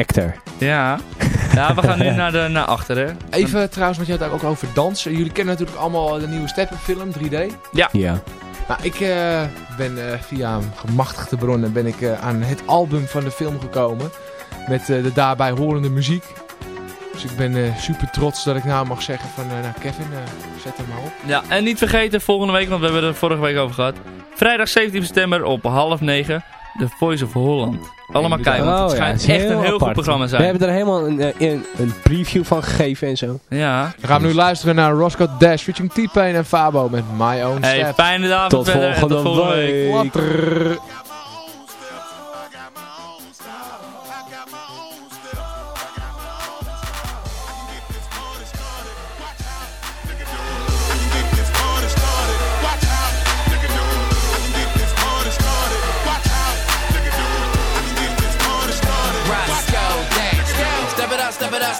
actor. Ja. Ja, we gaan nu naar, de, naar achteren. Even trouwens, want je had ook over dansen. Jullie kennen natuurlijk allemaal de nieuwe Steppenfilm 3D. Ja. Ja. Nou, ik eh, ben eh, via gemachtigde bronnen ben ik, eh, aan het album van de film gekomen. Met eh, de daarbij horende muziek. Dus ik ben eh, super trots dat ik nou mag zeggen van... eh, nou Kevin, eh, zet hem maar op. Ja, en niet vergeten, volgende week, want we hebben het er vorige week over gehad. Vrijdag 17 september op half negen, The Voice of Holland. Allemaal Ja, kijken, want het Oh, ja, schijnt echt een heel goed programma We zijn. hebben er helemaal een, eh, een, een preview van gegeven en zo. Ja. Dan gaan we nu luisteren naar Roscoe Dash featuring T-Pain en Fabo met My Own Hey, Step. fijne verder en volgende tot volgende week.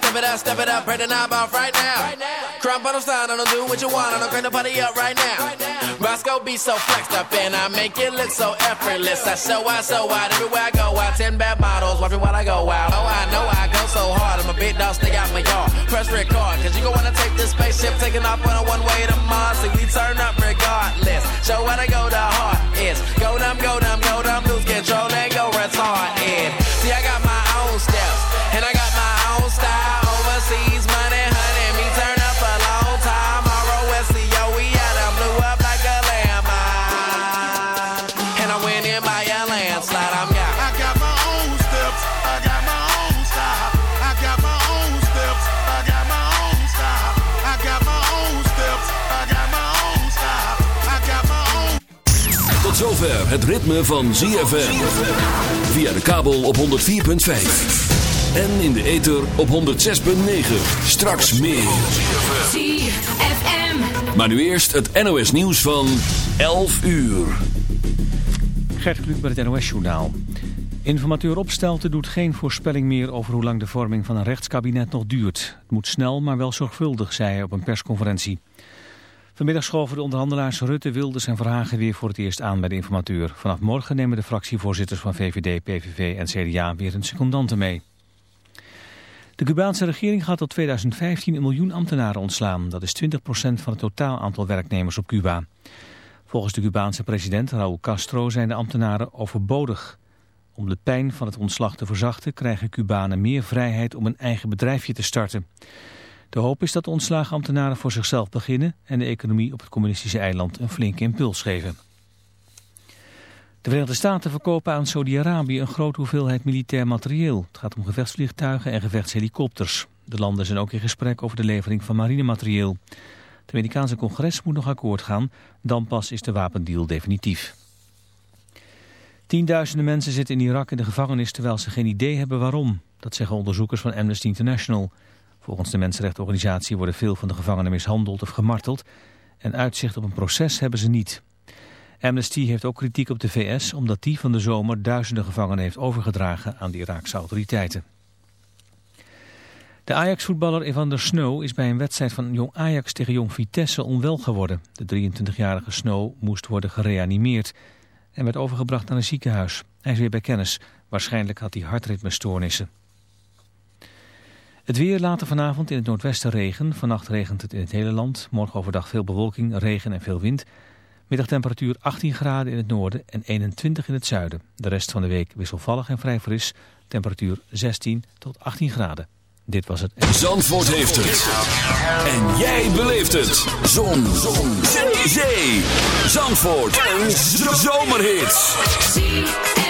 Step it up, step it up. Break the knob off right now. Crump on the sign, I don't do what you want. I don't crank the party up right now. Roscoe be so flexed up and I make it look so effortless. I show out so wide everywhere I go out. Ten bad models, watch me while I go out. Oh, I know I go so hard. I'm a big dog, stay out my yard. Press record, cause you gon' wanna take this spaceship, taking off on a one way to Mars. See, we turn up regardless. Show what I go, the heart is. Go dumb, go dumb, go dumb, lose control and go retarded. See, I got my steps, and I got my own style. Overseas money, zover het ritme van ZFM. Via de kabel op 104.5. En in de ether op 106.9. Straks meer. ZFM. Maar nu eerst het NOS nieuws van 11 uur. Gert Kluk met het NOS-journaal. Informateur Opstelten doet geen voorspelling meer over hoe lang de vorming van een rechtskabinet nog duurt. Het moet snel, maar wel zorgvuldig, zei hij op een persconferentie. Vanmiddag schoven de onderhandelaars Rutte, Wilders en Verhagen weer voor het eerst aan bij de informateur. Vanaf morgen nemen de fractievoorzitters van VVD, PVV en CDA weer een secondante mee. De Cubaanse regering gaat tot 2015 een miljoen ambtenaren ontslaan. Dat is 20% van het totaal aantal werknemers op Cuba. Volgens de Cubaanse president Raúl Castro zijn de ambtenaren overbodig. Om de pijn van het ontslag te verzachten krijgen Cubanen meer vrijheid om een eigen bedrijfje te starten. De hoop is dat de ontslagen ambtenaren voor zichzelf beginnen en de economie op het communistische eiland een flinke impuls geven. De Verenigde Staten verkopen aan Saudi-Arabië een grote hoeveelheid militair materieel. Het gaat om gevechtsvliegtuigen en gevechtshelikopters. De landen zijn ook in gesprek over de levering van marinematerieel. Het Amerikaanse congres moet nog akkoord gaan, dan pas is de wapendeal definitief. Tienduizenden mensen zitten in Irak in de gevangenis terwijl ze geen idee hebben waarom. Dat zeggen onderzoekers van Amnesty International. Volgens de mensenrechtenorganisatie worden veel van de gevangenen mishandeld of gemarteld en uitzicht op een proces hebben ze niet. Amnesty heeft ook kritiek op de VS omdat die van de zomer duizenden gevangenen heeft overgedragen aan de Iraakse autoriteiten. De Ajax-voetballer Evander Snow is bij een wedstrijd van Jong Ajax tegen Jong Vitesse onwel geworden. De 23-jarige Snow moest worden gereanimeerd en werd overgebracht naar een ziekenhuis. Hij is weer bij kennis. Waarschijnlijk had hij hartritmestoornissen. Het weer later vanavond in het noordwesten regen. Vannacht regent het in het hele land. Morgen overdag veel bewolking, regen en veel wind. Middagtemperatuur 18 graden in het noorden en 21 in het zuiden. De rest van de week wisselvallig en vrij fris. Temperatuur 16 tot 18 graden. Dit was het. Zandvoort heeft het. En jij beleeft het. Zon. Zon. Zee. Zandvoort. Een zomerhit.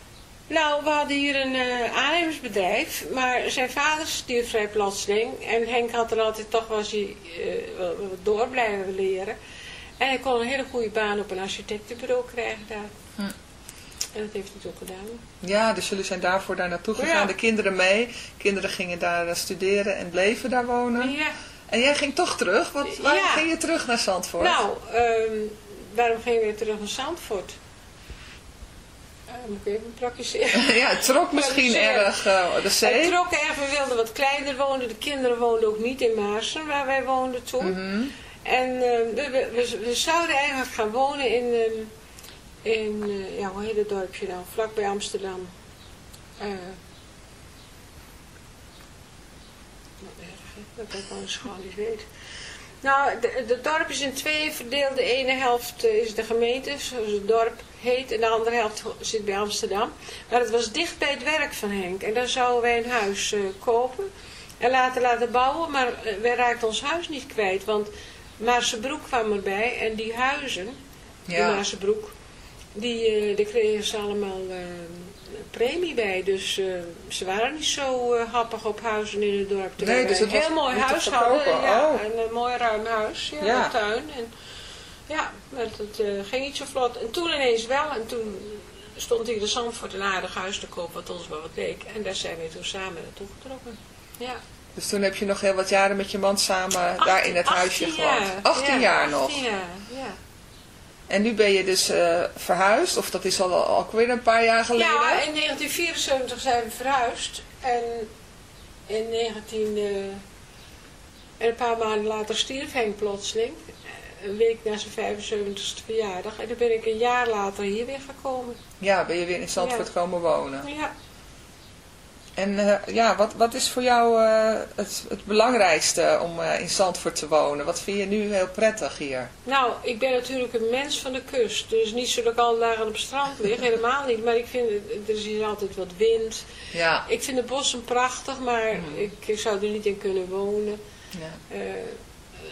Nou, we hadden hier een eh, aannemersbedrijf, maar zijn vader stierf vrij plotseling. En Henk had er altijd toch was hij eh, wel- wel wat door blijven leren. En hij kon een hele goede baan op een architectenbureau krijgen daar. Hm. En dat heeft hij toen gedaan. Ja, dus jullie zijn daarvoor daar naartoe gegaan. Ja. De kinderen mee. Kinderen gingen daar eh, studeren en bleven daar wonen. Ja. En jij ging toch terug? Wat, waarom Ja. ging je terug naar Zandvoort? Nou, ehm, waarom gingen we weer terug naar Zandvoort? Moet ik even praktiseren. ja, het trok misschien erg uh, de Het zee. trok erg, we wilden wat kleiner wonen. De kinderen woonden ook niet in Maarsen, waar wij woonden toen. Mhm. En eh, we, we, zouden eigenlijk gaan wonen in, ehm, in eh, ja, hoe heet het dorpje nou, vlakbij Amsterdam. Eh wat erg, hè, dat ik eens gewoon niet weet. Nou, de- het dorp is in twee verdeeld. De ene helft is de gemeente, zoals het dorp heet. En de andere helft zit bij Amsterdam. Maar het was dicht bij het werk van Henk. En daar zouden wij een huis eh, kopen. En laten laten bouwen. Maar eh, wij raakten ons huis niet kwijt. Want Maarsebroek kwam erbij. En die huizen, Ja. de Maarsebroek, die, eh, die kregen ze allemaal premie bij. Dus ze waren niet zo happig op huizen in het dorp. Terwijl Nee, dus het was heel mooi te huis hadden. Ja, Oh. een, mooi ruim huis. Ja, Ja. tuin. En, ja, maar het eh, ging niet zo vlot. En toen ineens wel. En toen stond hier de Zandvoort een aardig huis te koop, wat ons wel wat leek. En daar zijn we toen samen naartoe getrokken. Ja. Dus toen heb je nog heel wat jaren met je man samen daar in het huisje 18 gewoond. jaar. 18 Ja, jaar nog. 18 jaar, ja. En nu ben je dus eh, verhuisd, of dat is al, al weer een paar jaar geleden. Ja, in 1974 zijn we verhuisd. En in 19... eh, en een paar maanden later stierf Henk plotseling. Een week na zijn 75ste verjaardag. En toen ben ik een jaar later hier weer gekomen. Ja, ben je weer in Zandvoort Ja. komen wonen. Ja. En eh, ja, wat, wat is voor jou eh, het, het belangrijkste om eh, in Zandvoort te wonen? Wat vind je nu heel prettig hier? Nou, ik ben natuurlijk een mens van de kust. Dus niet zo dat ik al dagen op het strand lig. Helemaal niet. Maar ik vind, er is hier altijd wat wind. Ja. Ik vind de bossen prachtig, maar ik, ik zou er niet in kunnen wonen. ja.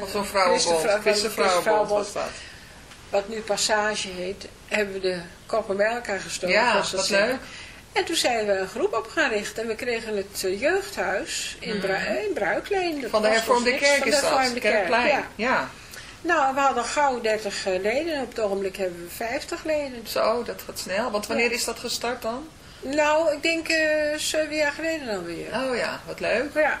Of zo'n vrouwenbond. Van Christenvrouwenbond was dat. Wat nu Passage heet. Hebben we de koppen bij elkaar gestoken. Ja, wat zeggen. leuk. En toen zijn we een groep op gaan richten. En we kregen het eh, jeugdhuis in, Mhm. In Bruikleen. Dat Van de hervormde kerk Van de is dat. Kerkplein. ja. Ja. Nou, we hadden gauw 30 eh, leden. En op het ogenblik hebben we 50 leden. Zo, dat gaat snel. Want wanneer Ja. is dat gestart dan? Nou, ik denk eh zeven jaar geleden dan weer. Oh ja, wat leuk. Ja,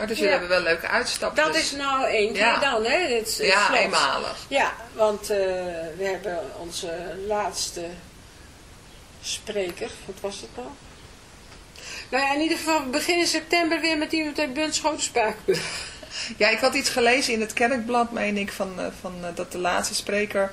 Oh, dus jullie hebben wel leuke uitstapjes. Dat is nou één keer dan, hè? Dit, is- Ja, slot. eenmalig. Ja, want eh, we hebben onze laatste spreker, wat was het nou? Nou ja, in ieder geval, we beginnen september weer met iemand uit Bunschoten Spakenburg. Ja, ik had iets gelezen in het kerkblad, meen ik, van, eh, van eh, dat de laatste spreker,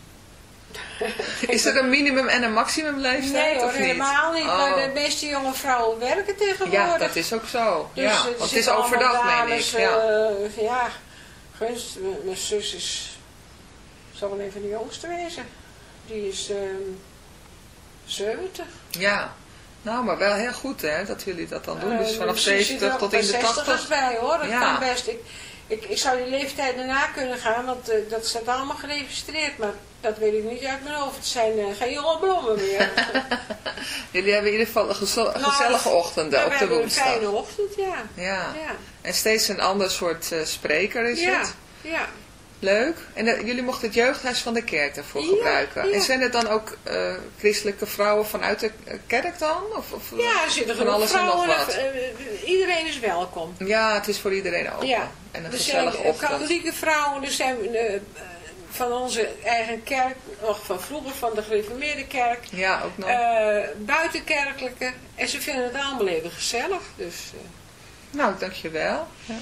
Is er een minimum en een maximum leeftijd? nee hoor, of niet? helemaal niet. Oh. Maar de meeste jonge vrouwen werken tegenwoordig. Ja, dat is ook zo. Dus, ja, want het is overdag, meen ik. Ja. eh, ja, gunst, mijn- zus is, zal wel even de jongste wezen. Die is ehm 70. ja. Nou, maar wel heel goed hè, dat jullie dat dan doen. Dus Eh, vanaf misschien 70 zit er tot in de bij 60 80. bij hoor, dat Ja. kan best. Ik, ik, ik zou die leeftijd daarna kunnen gaan, want eh, dat staat allemaal geregistreerd. Maar dat weet ik niet uit mijn hoofd. Het zijn eh, geen jonge bloemen meer. Jullie hebben in ieder geval een Nou, gezellige ochtenden Ja, op we de hebben een woensdag. fijne ochtend, ja. Ja. Ja, En steeds een ander soort eh, spreker is ja. het. ja. Leuk. En dat- jullie mochten het jeugdhuis van de kerk daarvoor Ja, gebruiken. ja. En zijn het dan ook eh, christelijke vrouwen vanuit de eh, kerk dan? Of, of Ja, er zitten van alles en nog wat? eh, eh, iedereen is welkom. Ja, het is voor iedereen open. Ja. En een Er gezellige zijn eh, ochtend. katholieke vrouwen, er zijn eh, eh, van onze eigen kerk, nog van vroeger, van de gereformeerde kerk. Ja, ook nog. eh, buitenkerkelijke. En ze vinden het allemaal even gezellig. Dus, eh, Nou, dankjewel. Ja.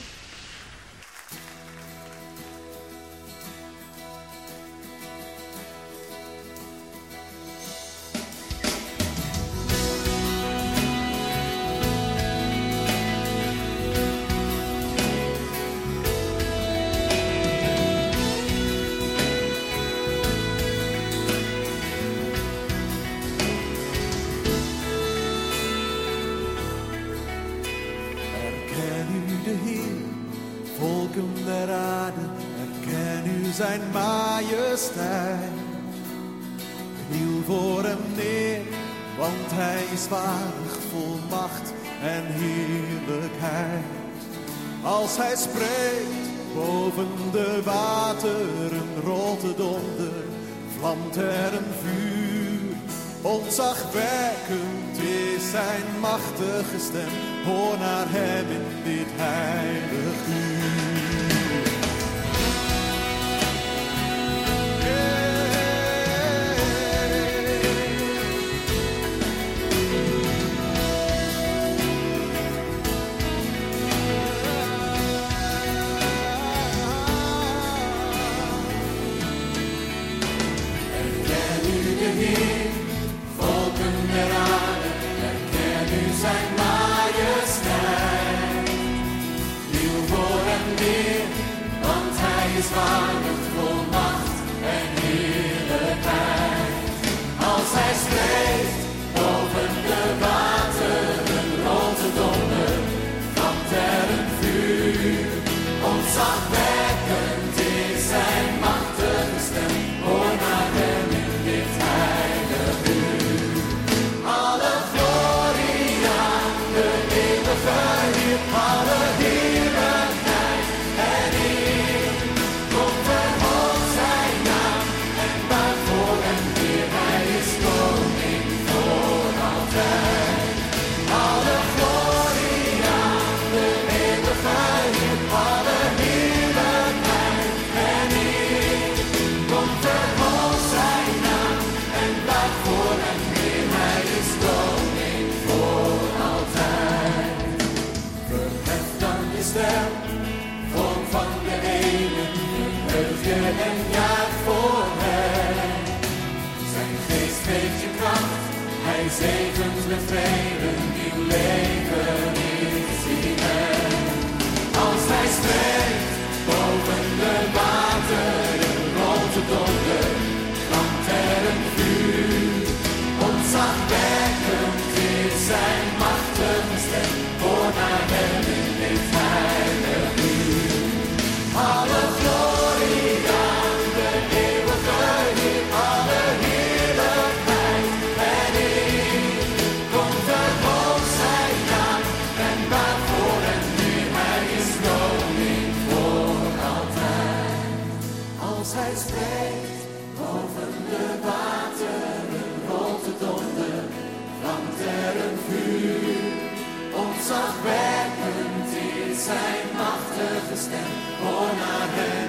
Machtige stem, hoor naar hem in dit heilig uur. Machtige stem, hoor naar hem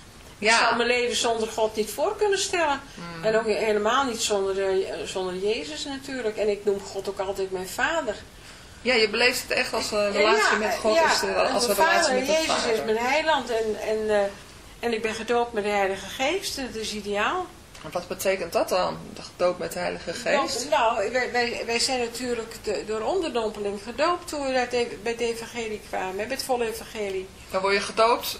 Ik Ja. zou mijn leven zonder God niet voor kunnen stellen. En ook helemaal niet zonder, eh, zonder Jezus natuurlijk. En ik noem God ook altijd mijn vader. Ja, je beleeft het echt als een relatie met God, ja, eh, als een mijn relatie met een Jezus vader. is mijn heiland en, en, eh, en ik ben gedoopt met de Heilige Geest. Dat is ideaal. En wat betekent dat dan? De doop met de Heilige Geest? Nou, nou, wij, wij, wij zijn natuurlijk de- door onderdompeling gedoopt toen we uit bij het evangelie kwamen, bij het volle evangelie. Dan word je gedoopt eh,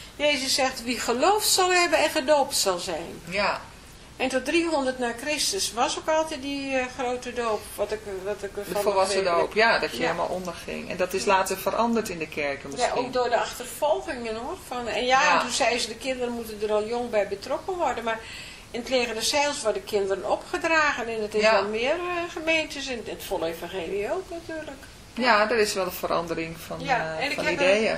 Jezus zegt, wie geloofd zal hebben en gedoopt zal zijn. Ja, En tot 300 na Christus was ook altijd die eh, grote doop. Wat ik, wat ik de ervan volwassen begrepen heb. doop. Ja, dat je Ja. helemaal onderging. En dat is later veranderd in de kerken Ja, misschien. ook door de achtervolgingen hoor. Van, en ja, Ja. en toen zei ze, de kinderen moeten er al jong bij betrokken worden. Maar in het leger de zeils worden kinderen opgedragen. En het is Ja. wel meer eh, gemeentes. En het volle evangelie ook natuurlijk. Ja, er is wel een verandering van, Ja, eh, en ik van heb ideeën.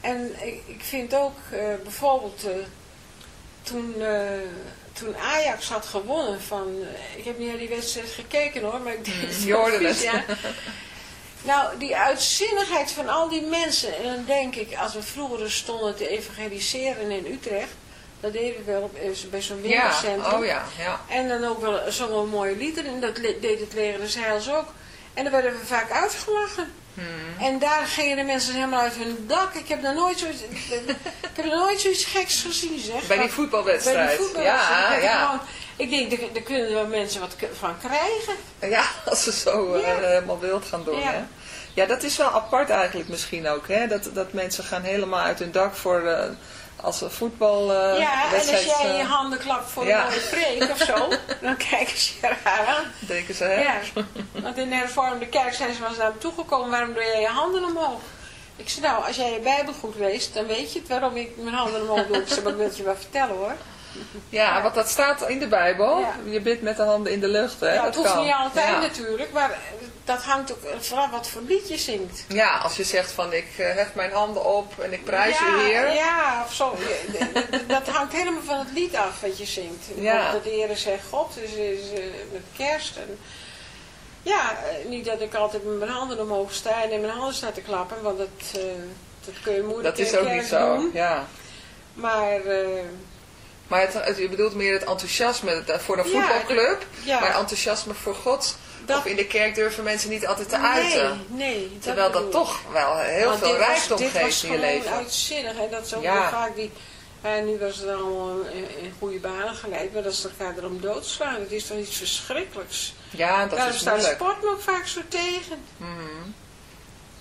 En ik, ik vind ook eh, bijvoorbeeld eh, toen, eh, toen Ajax had gewonnen van... ik heb niet naar die wedstrijd gekeken hoor, maar ik deed het je hoorde op het. ja. Nou, die uitzinnigheid van al die mensen. En dan denk ik, als we vroeger stonden te evangeliseren in Utrecht... Dat deden we wel op, bij zo'n Ja, winkelcentrum. oh ja, ja. En dan ook wel zo'n mooie lieder. En dat deed het leger des Heils ook. En dan werden we vaak uitgelachen. Hmm. En daar gingen de mensen helemaal uit hun dak. Ik heb nog nooit zoiets, ik heb nooit zoiets geks gezien, zeg. Bij die voetbalwedstrijd. Bij die voetbalwedstrijd. Ja, ik ja. gewoon- ik denk, daar, daar kunnen wel mensen wat van krijgen. Ja, als ze zo eh, helemaal wild gaan doen. Ja. Hè? Ja, dat is wel apart eigenlijk misschien ook. Hè? Dat, dat mensen gaan helemaal uit hun dak voor eh, als een voetbal eh, ja, en als wedstrijd, jij je eh, handen klapt voor ja. een mooie preek of zo, dan kijken ze je raar aan. denken ze, hè? Ja, want in de hervormde kerk zijn ze wel eens naar me toegekomen, waarom doe jij je handen omhoog? Ik zei, nou, als jij je Bijbel goed leest, dan weet je het waarom ik mijn handen omhoog doe. Ik zei, maar ik wil het je wel vertellen hoor. Ja, want dat staat in de Bijbel. Ja. Je bidt met de handen in de lucht. Hè? ja, dat het hoeft kan. niet altijd natuurlijk, maar dat hangt ook vooral wat voor lied je zingt. Ja, als je zegt van ik eh, hef mijn handen op en ik prijs ja, u Heer. Ja, of zo. Dat hangt helemaal van het lied af wat je zingt. Ja. Dat de Heer zegt God, dus is eh, met kerst. En, ja, eh, niet dat ik altijd met mijn handen omhoog sta en in mijn handen sta te klappen, want dat, dat kun je moeilijk Dat is ook niet zo. doen. Ja. Maar Maar het, het- je bedoelt meer het enthousiasme voor een voetbalclub. ja. Maar enthousiasme voor God. Dat- Of in de kerk durven mensen niet altijd te nee, uiten. nee. Terwijl dat toch wel heel veel dit was- rijkdom dit was geeft in je gewoon leven. uitzinnig. En dat is ook Ja. vaak die... En nu was het allemaal in, in goede banen geleid, maar dat ze elkaar erom doodslaan. Dat is toch iets verschrikkelijks. Ja, dat Daarom is staat moeilijk. sport me ook vaak zo tegen. Mhm.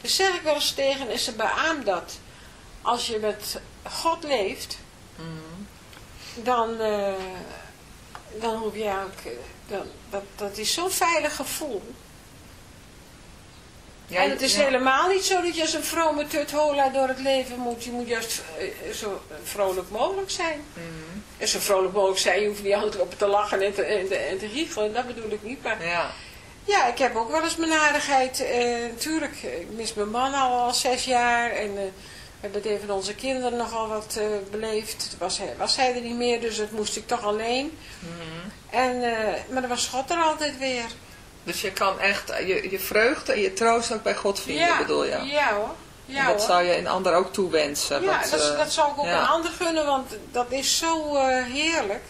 Dan zeg ik wel eens tegen en ze beaamt dat. Als je met God leeft, Mhm. dan, eh, dan hoef je eigenlijk, eh, dan, dat, dat is zo'n veilig gevoel. Ja, en het is ja. helemaal niet zo dat je als een vrome tuthola door het leven moet. Je moet juist eh, zo vrolijk mogelijk zijn. Mhm. En zo vrolijk mogelijk zijn, je hoeft niet altijd op te lachen en te, en te, en te giechelen, dat bedoel ik niet. Maar Ja. Ja, ik heb ook wel eens mijn aardigheid. Natuurlijk, ik mis mijn man al, al zes jaar. En eh, we hebben het even onze kinderen nogal wat beleefd. Was hij, was hij er niet meer, dus dat moest ik toch alleen. Mhm. En, maar dan was God er altijd weer. Dus je kan echt je, je vreugde en je troost ook bij God vinden, ja, bedoel je? Ja hoor. Ja, en dat hoor. zou je een ander ook toewensen. ja dat, dat zou ik ook ja. een ander gunnen, want dat is zo heerlijk.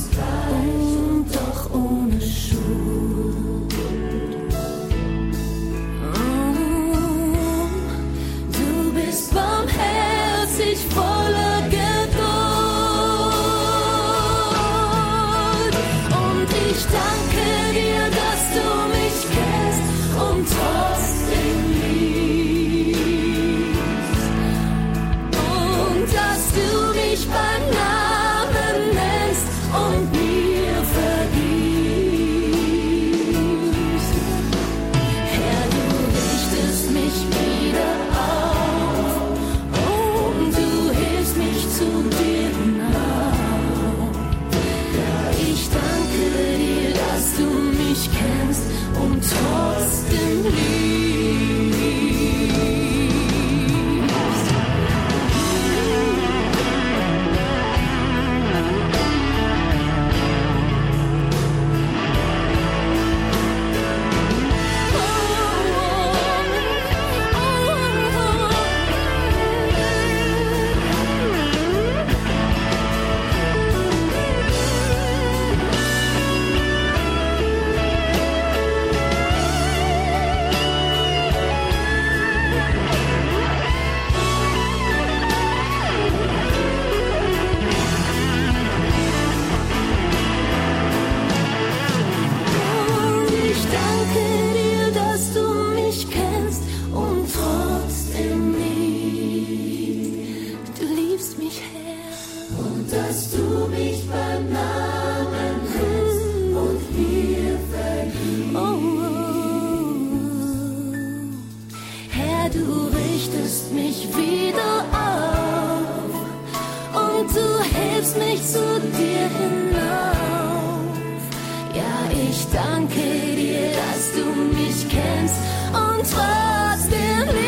It's. Du richtest mich wieder auf und du hilfst mich zu dir hinauf. Ja, ich danke dir, dass du mich kennst und trotzdem liebst.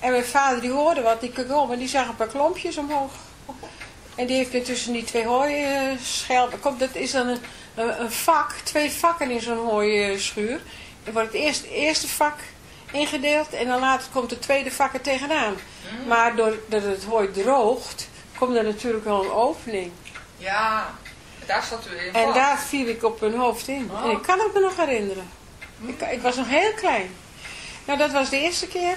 En mijn vader die hoorde wat, die om en die zag een paar klompjes omhoog. En die heeft me tussen die twee hooischelpen. Kom, dat is dan een, een, vak, twee vakken in zo'n hooischuur. Er wordt het eerste, eerste vak ingedeeld en dan later komt het tweede vak er tegenaan. Maar doordat het hooi droogt, komt er natuurlijk wel een opening. Ja, daar zat u in En vast. daar viel ik op mijn hoofd in. En ik kan het me nog herinneren. Ik, ik was nog heel klein. Nou, dat was de eerste keer.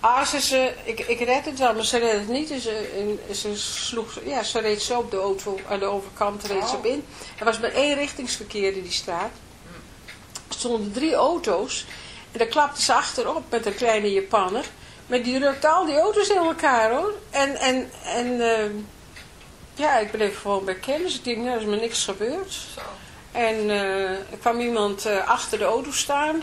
Ah, ze, ze, ik, ik red het wel, maar ze redde het niet. Ze, en ze, sloeg, ja, ze reed zo op de auto, aan de overkant reed ze op in. Er was maar één richtingsverkeer in die straat. Er stonden drie auto's. En daar klapte ze achterop met een kleine Japanner. Maar die rukte al die auto's in elkaar hoor. En, en, en ehm, ja, ik bleef gewoon bij kennis. Ik denk, nou, er is me niks gebeurd. En eh, er kwam iemand eh, achter de auto staan.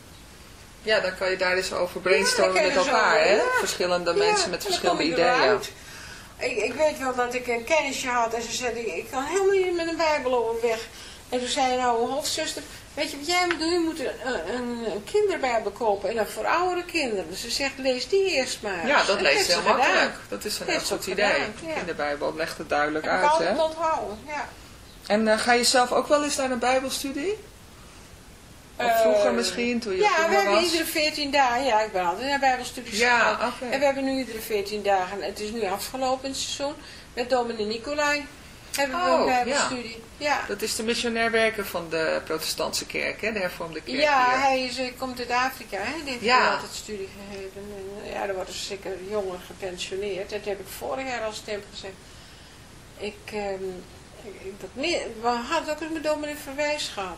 Ja, dan kan je daar eens over brainstormen kan met dus elkaar, hè? ja. Verschillende mensen met verschillende ideeën. Ik, ik weet wel dat ik een kennisje had en ze zei, ik, ik kan helemaal niet met een bijbel overweg. En toen zei nou een hofzuster, weet je wat jij moet doen? Je moet een, een, een kinderbijbel kopen en dan voor oudere kinderen. Ze zegt, lees die eerst maar. Ja, dat En leest heel gedaan. makkelijk. Dat is een heel goed idee. gedaan, ja. In de Bijbel legt het duidelijk Heb ik uit, altijd hè? onthouden, ja. En eh, ga je zelf ook wel eens naar een bijbelstudie? Of vroeger Eh, misschien, toen je Ja, we jonger hebben was? iedere 14 dagen, ja, ik ben altijd naar bijbelstudies Ja, gegaan. En we hebben nu iedere 14 dagen, het is nu afgelopen het seizoen, met dominee Nicolai hebben we Oh, een bijbelstudie. Ja. Dat is de missionair werker van de protestantse kerk, hè? De hervormde kerk Ja, hier. hij, is, hij komt uit Afrika, hè? die heeft Ja. altijd studie gegeven. En, eh, ja, er worden zeker jongeren gepensioneerd. Dat heb ik vorig jaar al stem gezegd. Ik, ehm, ik- dat, mi- we hadden ook eens met dominee Verwijs gehad.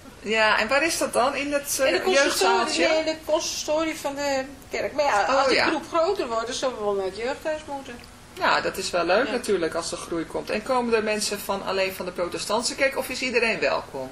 Ja, en waar is dat dan? In het uh, In de jeugdzaaltje? nee, in de consistorie van de kerk. Maar ja, Oh, als die ja. groep groter wordt, dan zullen we wel naar het jeugdhuis moeten. Nou, dat is wel leuk Ja. natuurlijk als er groei komt. En komen er mensen van alleen van de protestantse kerk of is iedereen welkom?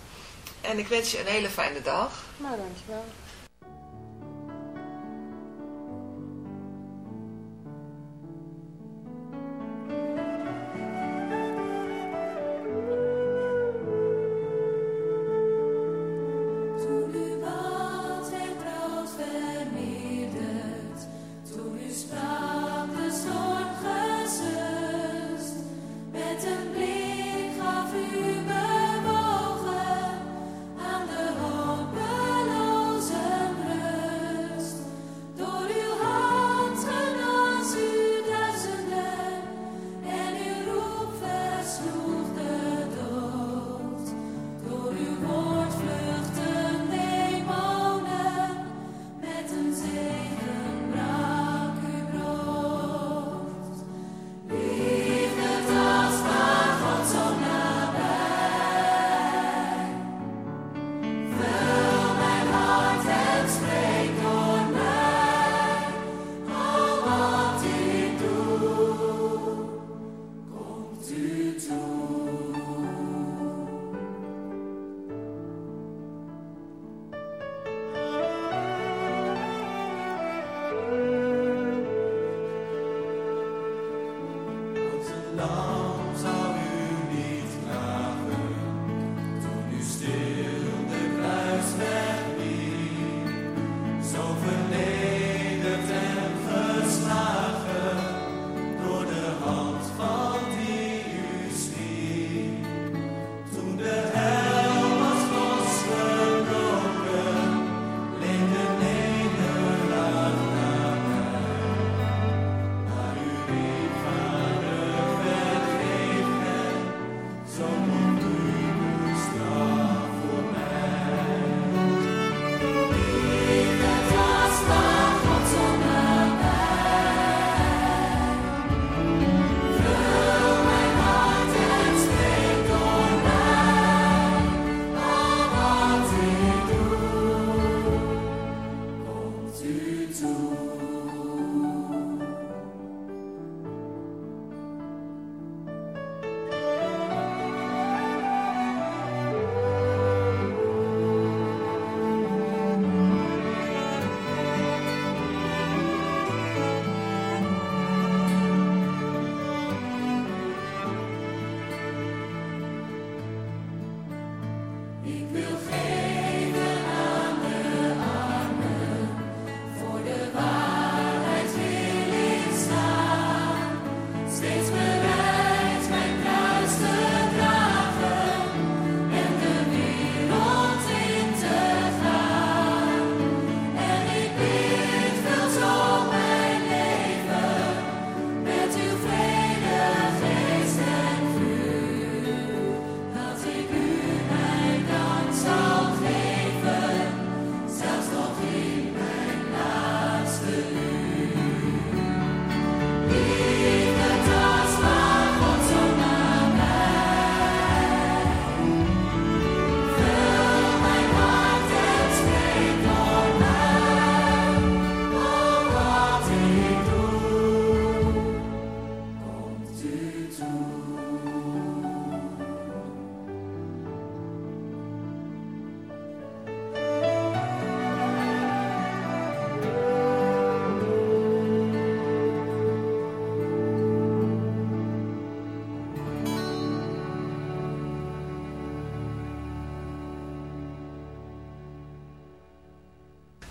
En ik wens je een hele fijne dag. maar dankjewel.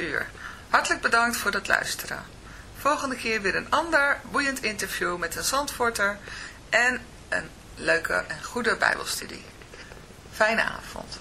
uur. Hartelijk bedankt voor het luisteren. Volgende keer weer een ander boeiend interview met een zandvoorter en een leuke en goede bijbelstudie. Fijne avond.